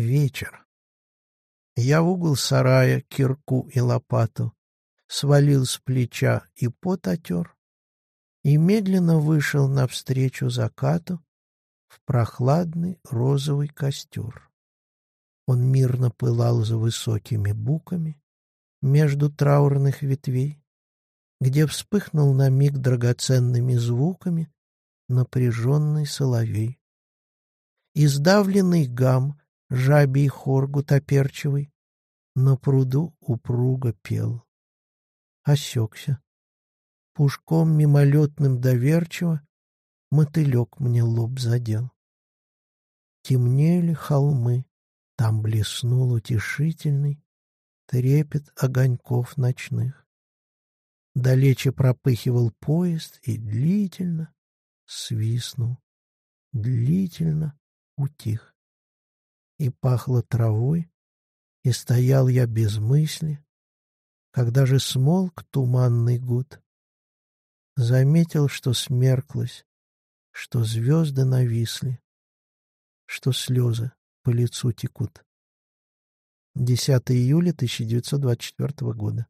Вечер. Я в угол сарая кирку и лопату свалил с плеча и пот отер, и медленно вышел навстречу закату в прохладный розовый костер. Он мирно пылал за высокими буками между траурных ветвей, где вспыхнул на миг драгоценными звуками напряженный соловей. Издавленный гам жабий хор гутоперчивый, на пруду упруго пел. Осекся. Пушком мимолетным доверчиво мотылек мне лоб задел. Темнели холмы, там блеснул утешительный трепет огоньков ночных. Далече пропыхивал поезд и длительно свистнул, длительно утих и пахло травой, и стоял я без мысли, когда же смолк туманный гуд. Заметил, что смерклось, что звезды нависли, что слезы по лицу текут. 10 июля 1924 года.